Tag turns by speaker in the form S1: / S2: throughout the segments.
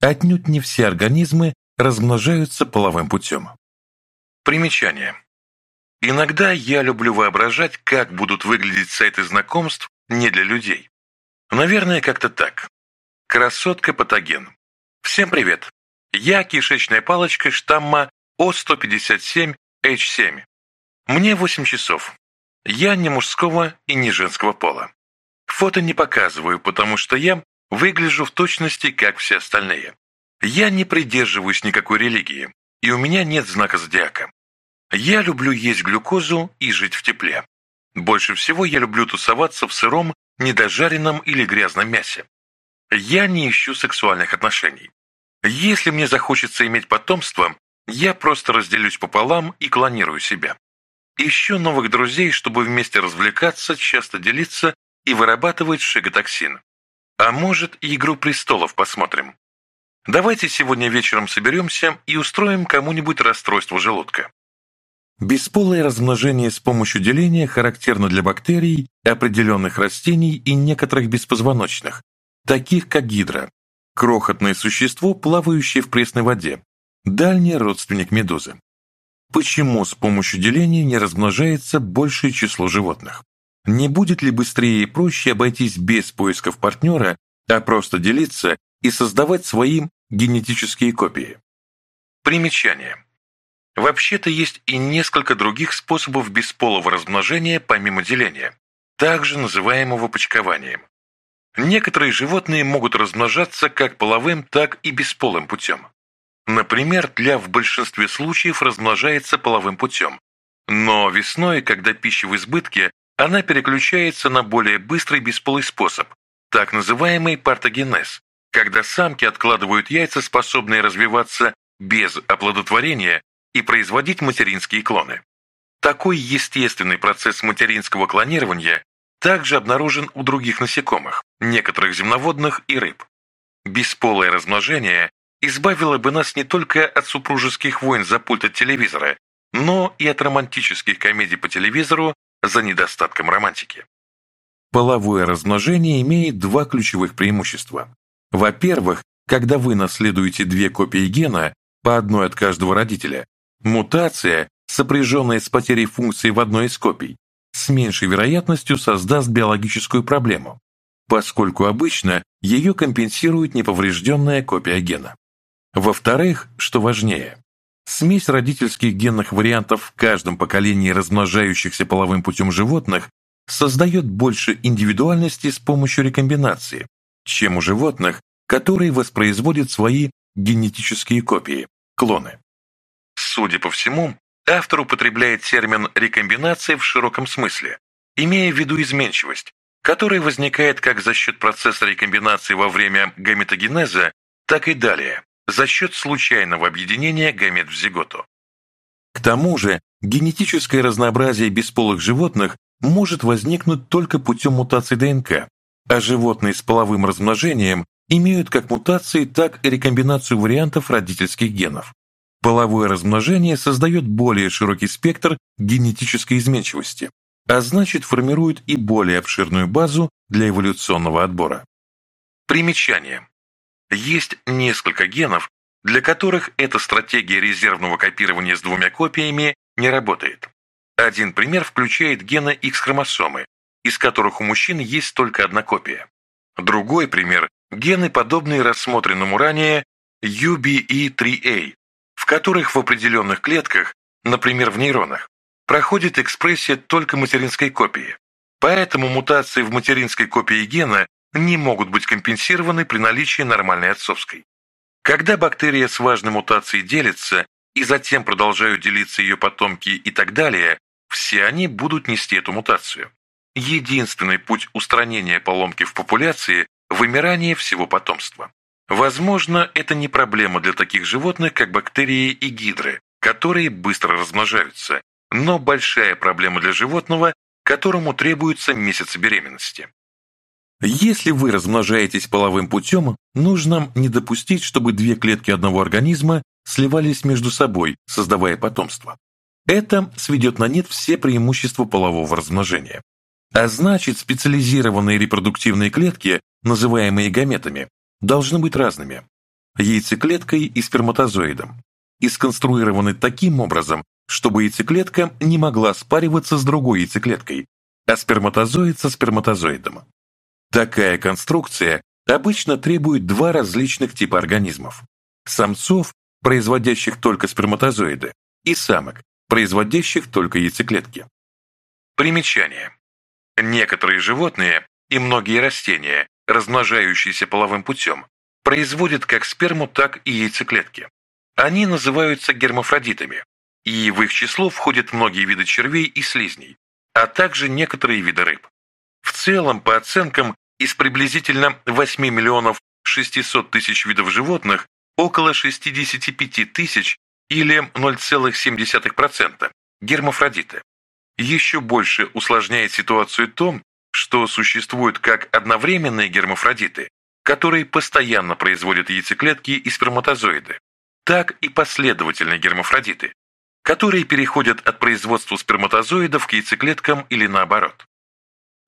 S1: Отнюдь не все организмы размножаются половым путем.
S2: Примечание. Иногда я люблю воображать, как будут выглядеть сайты знакомств не для людей. Наверное, как-то так. Красотка-патоген. Всем привет. Я кишечная палочка штамма О157H7. Мне 8 часов. Я не мужского и не женского пола. Фото не показываю, потому что я Выгляжу в точности, как все остальные. Я не придерживаюсь никакой религии, и у меня нет знака зодиака. Я люблю есть глюкозу и жить в тепле. Больше всего я люблю тусоваться в сыром, недожаренном или грязном мясе. Я не ищу сексуальных отношений. Если мне захочется иметь потомство, я просто разделюсь пополам и клонирую себя. Ищу новых друзей, чтобы вместе развлекаться, часто делиться и вырабатывать шиготоксин. А может, «Игру престолов» посмотрим. Давайте сегодня вечером соберемся и устроим кому-нибудь расстройство желудка.
S1: Бесполое размножение с помощью деления характерно для бактерий, определенных растений и некоторых беспозвоночных, таких как гидра, крохотное существо, плавающее в пресной воде, дальний родственник медузы. Почему с помощью деления не размножается большее число животных? Не будет ли быстрее и проще обойтись без поисков партнера, а просто делиться и создавать своим генетические копии?
S2: Примечание. Вообще-то есть и несколько других способов бесполого размножения помимо деления, также называемого почкованием. Некоторые животные могут размножаться как половым, так и бесполым путем. Например, тля в большинстве случаев размножается половым путем, но весной, когда пища в избытке, она переключается на более быстрый бесполый способ, так называемый партогенез, когда самки откладывают яйца, способные развиваться без оплодотворения и производить материнские клоны. Такой естественный процесс материнского клонирования также обнаружен у других насекомых, некоторых земноводных и рыб. Бесполое размножение избавило бы нас не только от супружеских войн за пульт от телевизора, но и от романтических комедий по телевизору за недостатком романтики.
S1: Половое размножение имеет два ключевых преимущества. Во-первых, когда вы наследуете две копии гена, по одной от каждого родителя, мутация, сопряженная с потерей функции в одной из копий, с меньшей вероятностью создаст биологическую проблему, поскольку обычно ее компенсирует неповрежденная копия гена. Во-вторых, что важнее, Смесь родительских генных вариантов в каждом поколении размножающихся половым путем животных создает больше индивидуальности с помощью рекомбинации, чем у животных, которые воспроизводят свои генетические копии – клоны.
S2: Судя по всему, автор употребляет термин «рекомбинация» в широком смысле, имея в виду изменчивость, которая возникает как за счет процесса рекомбинации во время гаметогенеза, так и далее, за счет случайного объединения гамет в зиготу.
S1: К тому же, генетическое разнообразие бесполых животных может возникнуть только путем мутации ДНК, а животные с половым размножением имеют как мутации, так и рекомбинацию вариантов родительских генов. Половое размножение создает более широкий спектр генетической изменчивости, а значит формирует и более обширную базу для эволюционного отбора.
S2: Примечание. Есть несколько генов, для которых эта стратегия резервного копирования с двумя копиями не работает. Один пример включает гены X-хромосомы, из которых у мужчин есть только одна копия. Другой пример – гены, подобные рассмотренному ранее UBE3A, в которых в определенных клетках, например, в нейронах, проходит экспрессия только материнской копии. Поэтому мутации в материнской копии гена не могут быть компенсированы при наличии нормальной отцовской. Когда бактерия с важной мутацией делится, и затем продолжают делиться ее потомки и так далее, все они будут нести эту мутацию. Единственный путь устранения поломки в популяции – вымирание всего потомства. Возможно, это не проблема для таких животных, как бактерии и гидры, которые быстро размножаются, но большая проблема для животного, которому требуется месяцы беременности.
S1: Если вы размножаетесь половым путем, нужно не допустить, чтобы две клетки одного организма сливались между собой, создавая потомство. Это сведет на нет все преимущества полового размножения. А значит, специализированные репродуктивные клетки, называемые гаметами, должны быть разными – яйцеклеткой и сперматозоидом, и сконструированы таким образом, чтобы яйцеклетка не могла спариваться с другой яйцеклеткой, а сперматозоид со сперматозоидом. Такая конструкция обычно требует два различных типа организмов – самцов, производящих только сперматозоиды, и самок, производящих только яйцеклетки.
S2: Примечание. Некоторые животные и многие растения, размножающиеся половым путем, производят как сперму, так и яйцеклетки. Они называются гермафродитами, и в их число входят многие виды червей и слизней, а также некоторые виды рыб. В целом, по оценкам, из приблизительно 8 миллионов 600 тысяч видов животных около 65 тысяч или 0,7% гермафродиты. Еще больше усложняет ситуацию то, что существуют как одновременные гермафродиты, которые постоянно производят яйцеклетки и сперматозоиды, так и последовательные гермафродиты, которые переходят от производства сперматозоидов к яйцеклеткам или наоборот.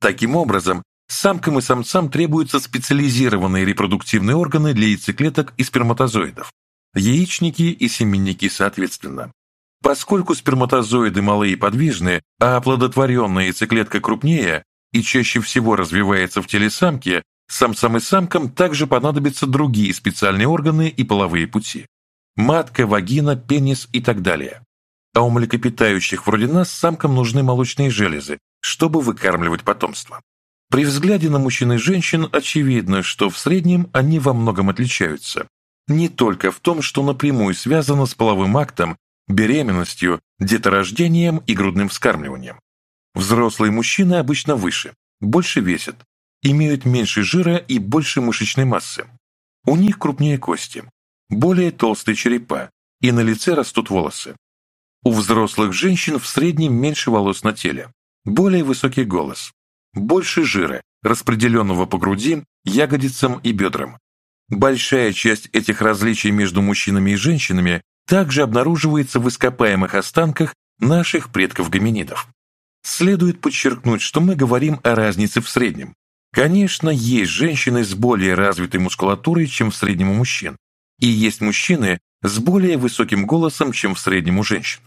S1: Таким образом, самкам и самцам требуются специализированные репродуктивные органы для яйцеклеток и сперматозоидов, яичники и семенники соответственно. Поскольку сперматозоиды малые и подвижные, а оплодотворенная яйцеклетка крупнее и чаще всего развивается в теле самки, самцам и самкам также понадобятся другие специальные органы и половые пути. Матка, вагина, пенис и так далее. А у млекопитающих вроде нас самкам нужны молочные железы, чтобы выкармливать потомство. При взгляде на мужчин и женщин очевидно, что в среднем они во многом отличаются. Не только в том, что напрямую связано с половым актом, беременностью, деторождением и грудным вскармливанием. Взрослые мужчины обычно выше, больше весят, имеют меньше жира и больше мышечной массы. У них крупнее кости, более толстые черепа, и на лице растут волосы. У взрослых женщин в среднем меньше волос на теле, более высокий голос, больше жира, распределенного по груди, ягодицам и бедрам. Большая часть этих различий между мужчинами и женщинами также обнаруживается в ископаемых останках наших предков-гоминидов. Следует подчеркнуть, что мы говорим о разнице в среднем. Конечно, есть женщины с более развитой мускулатурой, чем в среднем у мужчин, и есть мужчины с более высоким голосом, чем в среднем у женщин.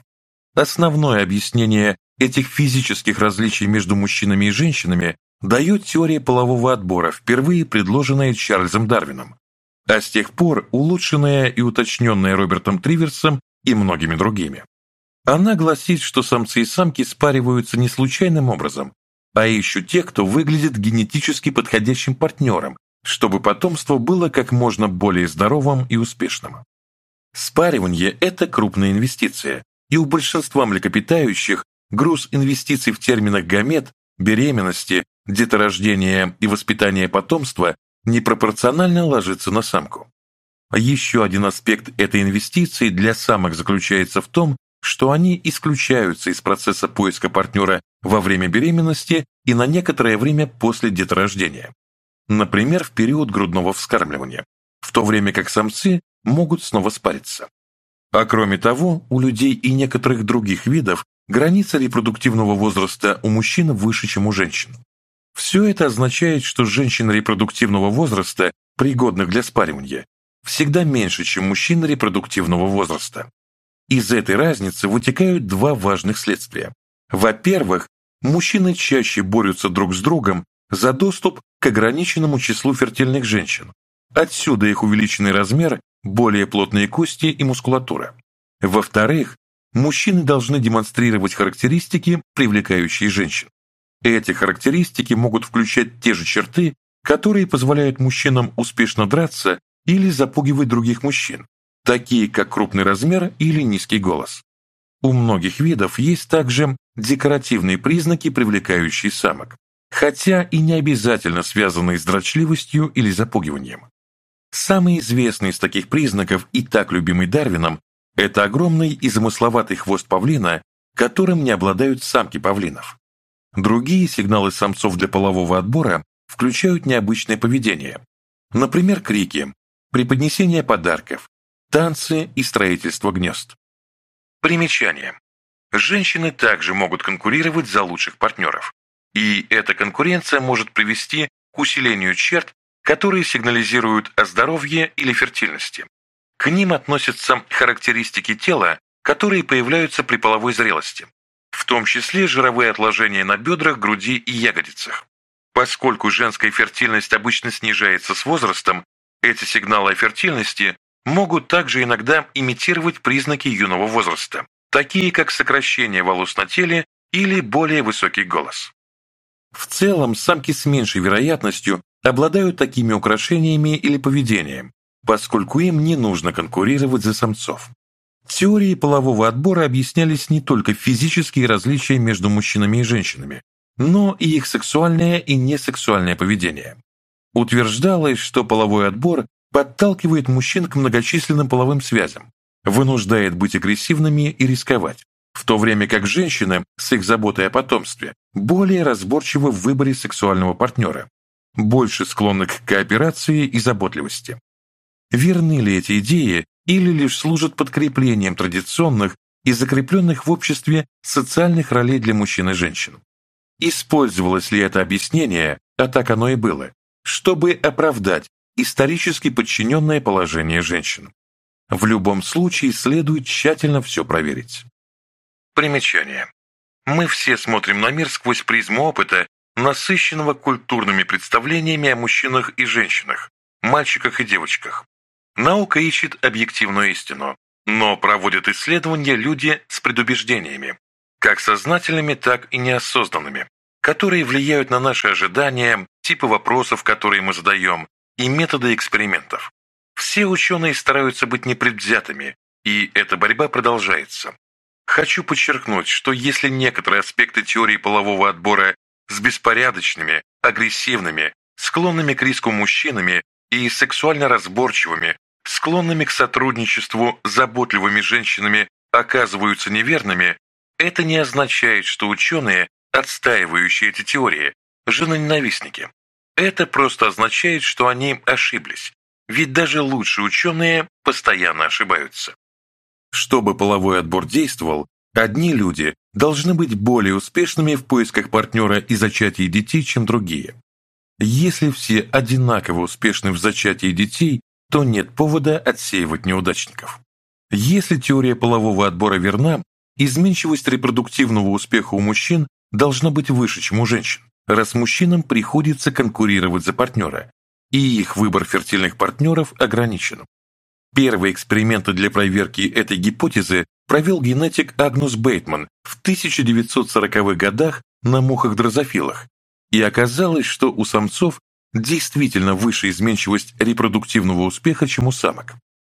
S1: Основное объяснение Этих физических различий между мужчинами и женщинами дает теория полового отбора, впервые предложенная Чарльзом Дарвином, а с тех пор улучшенная и уточненная Робертом Триверсом и многими другими. Она гласит, что самцы и самки спариваются не случайным образом, а ищут тех, кто выглядит генетически подходящим партнером, чтобы потомство было как можно более здоровым и успешным. Спаривание – это крупная инвестиция, и у большинства млекопитающих груз инвестиций в терминах гамет, беременности, деторождения и воспитания потомства непропорционально ложится на самку. А еще один аспект этой инвестиции для самок заключается в том, что они исключаются из процесса поиска партнера во время беременности и на некоторое время после деторождения. Например, в период грудного вскармливания, в то время как самцы могут снова спариться. А кроме того, у людей и некоторых других видов Граница репродуктивного возраста у мужчин выше, чем у женщин. Все это означает, что женщин репродуктивного возраста, пригодных для спаривания, всегда меньше, чем мужчин репродуктивного возраста. Из этой разницы вытекают два важных следствия. Во-первых, мужчины чаще борются друг с другом за доступ к ограниченному числу фертильных женщин. Отсюда их увеличенный размер, более плотные кости и мускулатура. Во-вторых, мужчины должны демонстрировать характеристики, привлекающие женщин. Эти характеристики могут включать те же черты, которые позволяют мужчинам успешно драться или запугивать других мужчин, такие как крупный размер или низкий голос. У многих видов есть также декоративные признаки, привлекающие самок, хотя и не обязательно связанные с дрочливостью или запугиванием. Самый известный из таких признаков и так любимый Дарвином это огромный и замысловатый хвост павлина, которым не обладают самки павлинов. Другие сигналы самцов для полового отбора включают необычное поведение, например, крики, преподнесение подарков, танцы и строительство гнезд.
S2: Примечание. Женщины также могут конкурировать за лучших партнеров. И эта конкуренция может привести к усилению черт, которые сигнализируют о здоровье или фертильности. К ним относятся характеристики тела, которые появляются при половой зрелости, в том числе жировые отложения на бедрах, груди и ягодицах. Поскольку женская фертильность обычно снижается с возрастом, эти сигналы о фертильности могут также иногда имитировать признаки юного возраста, такие как сокращение волос на теле или более высокий голос. В целом, самки с меньшей вероятностью обладают такими украшениями или поведением, поскольку им не нужно конкурировать за самцов. Теории полового отбора объяснялись не только физические различия между мужчинами и женщинами, но и их сексуальное и несексуальное поведение. Утверждалось, что половой отбор подталкивает мужчин к многочисленным половым связям, вынуждает быть агрессивными и рисковать, в то время как женщины с их заботой о потомстве более разборчивы в выборе сексуального партнера, больше склонны к кооперации и заботливости верны ли эти идеи или лишь служат подкреплением традиционных и закрепленных в обществе социальных ролей для мужчин и женщин. Использовалось ли это объяснение, а так оно и было, чтобы оправдать исторически подчиненное положение женщин. В любом случае следует тщательно все проверить. Примечание. Мы все смотрим на мир сквозь призму опыта, насыщенного культурными представлениями о мужчинах и женщинах, мальчиках и девочках, Наука ищет объективную истину, но проводят исследования люди с предубеждениями, как сознательными, так и неосознанными, которые влияют на наши ожидания, типы вопросов, которые мы задаем, и методы экспериментов. Все ученые стараются быть непредвзятыми, и эта борьба продолжается. Хочу подчеркнуть, что если некоторые аспекты теории полового отбора с беспорядочными, агрессивными, склонными к риску мужчинами и сексуально разборчивыми, склонными к сотрудничеству заботливыми женщинами оказываются неверными, это не означает, что ученые, отстаивающие эти теории, женоненавистники. Это просто означает, что они ошиблись, ведь даже лучшие ученые постоянно ошибаются. Чтобы половой отбор действовал, одни люди должны быть более успешными в поисках партнера и зачатии детей, чем другие. Если все одинаково успешны в зачатии детей, то нет повода отсеивать неудачников. Если теория полового отбора верна, изменчивость репродуктивного успеха у мужчин должна быть выше, чем у женщин, раз мужчинам приходится конкурировать за партнера, и их выбор фертильных партнеров ограничен. Первые эксперименты для проверки этой гипотезы провел генетик Агнус Бейтман в 1940-х годах на мухах-дрозофилах, и оказалось, что у самцов действительно выше изменчивость репродуктивного успеха, чем у самок.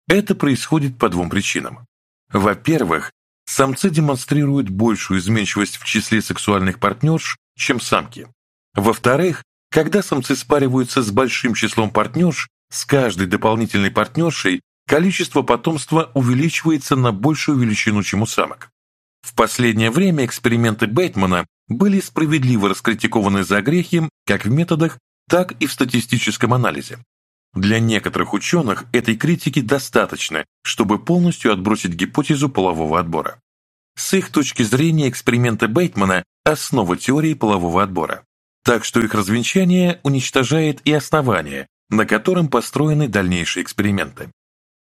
S2: Это происходит по двум причинам. Во-первых, самцы демонстрируют большую изменчивость в числе сексуальных партнерш, чем самки. Во-вторых, когда самцы спариваются с большим числом партнерш, с каждой дополнительной партнершей количество потомства увеличивается на большую величину, чем у самок. В последнее время эксперименты Бэтмана были справедливо раскритикованы за грехи как в методах, так и в статистическом анализе. Для некоторых ученых этой критики достаточно, чтобы полностью отбросить гипотезу полового отбора. С их точки зрения эксперименты Бейтмана – основа теории полового отбора. Так что их развенчание уничтожает и основание, на котором построены дальнейшие эксперименты.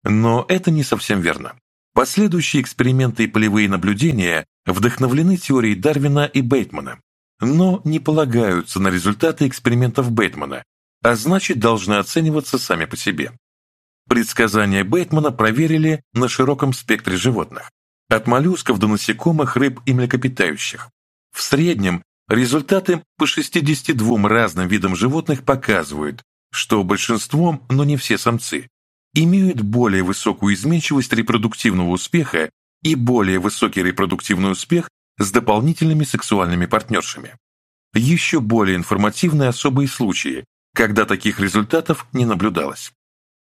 S2: Но это не совсем верно. Последующие эксперименты и полевые наблюдения вдохновлены теорией Дарвина и Бейтмана, но не полагаются на результаты экспериментов Бэтмена, а значит должны оцениваться сами по себе. Предсказания Бэтмена проверили на широком спектре животных, от моллюсков до насекомых, рыб и млекопитающих. В среднем результаты по 62 разным видам животных показывают, что большинство, но не все самцы, имеют более высокую изменчивость репродуктивного успеха и более высокий репродуктивный успех с дополнительными сексуальными партнершами. Еще более информативны особые случаи, когда таких результатов не наблюдалось.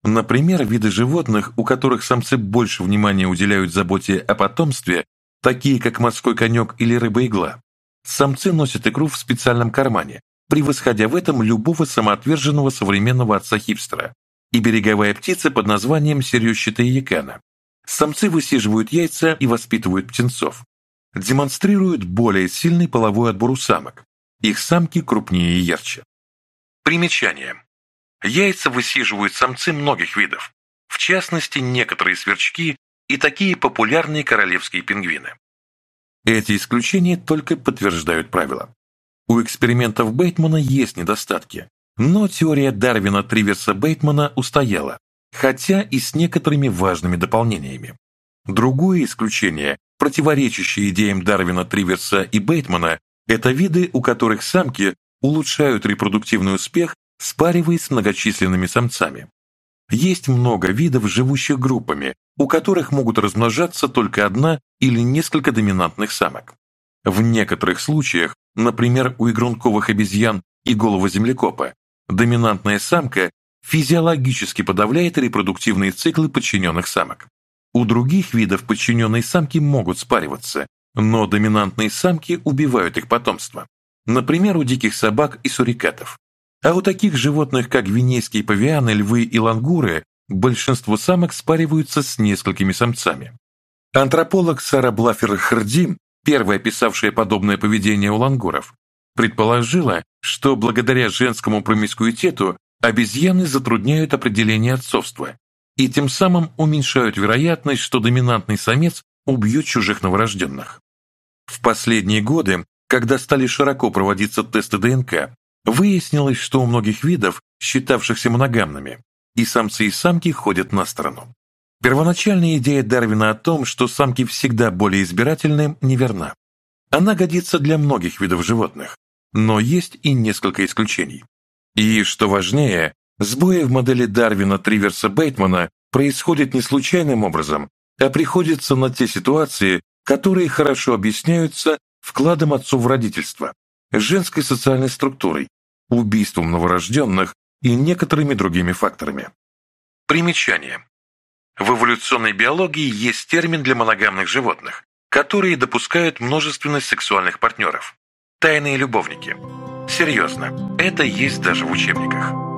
S2: Например, виды животных, у которых самцы больше внимания уделяют заботе о потомстве, такие как морской конек или рыба-игла, самцы носят икру в специальном кармане, превосходя в этом любого самоотверженного современного отца-хипстера и береговая птица под названием серьющатая якана. Самцы высиживают яйца и воспитывают птенцов, демонстрируют более сильный половой отбор у самок. Их самки крупнее и ярче. Примечание. Яйца высиживают самцы многих видов, в частности некоторые сверчки и такие популярные королевские пингвины.
S1: Эти исключения только подтверждают правило. У экспериментов Бейтмана есть недостатки, но теория Дарвина Триверса Бейтмана устояла, хотя и с некоторыми важными дополнениями. Другое исключение противоречащие идеям Дарвина, Триверса и Бейтмана, это виды, у которых самки улучшают репродуктивный успех, спариваясь с многочисленными самцами. Есть много видов, живущих группами, у которых могут размножаться только одна или несколько доминантных самок. В некоторых случаях, например, у игрунковых обезьян и голого землекопа, доминантная самка физиологически подавляет репродуктивные циклы подчиненных самок. У других видов подчиненные самки могут спариваться, но доминантные самки убивают их потомство. Например, у диких собак и сурикатов. А у таких животных, как венейские павианы, львы и лангуры, большинство самок спариваются с несколькими самцами. Антрополог Сара Блафер Харди, первая описавшая подобное поведение у лангуров, предположила, что благодаря женскому промискуитету обезьяны затрудняют определение отцовства, и тем самым уменьшают вероятность, что доминантный самец убьет чужих новорожденных. В последние годы, когда стали широко проводиться тесты ДНК, выяснилось, что у многих видов, считавшихся моногамными, и самцы и самки ходят на сторону. Первоначальная идея Дарвина о том, что самки всегда более избирательны, неверна. Она годится для многих видов животных, но есть и несколько исключений. И, что важнее, Сбои в модели Дарвина Триверса Бейтмана происходят не случайным образом, а приходятся на те ситуации, которые хорошо объясняются вкладом отцов в родительство, женской социальной структурой, убийством новорожденных и некоторыми другими факторами.
S2: Примечание. В эволюционной биологии есть термин для моногамных животных, которые допускают множественность сексуальных партнеров. Тайные любовники. Серьезно, это есть даже в учебниках.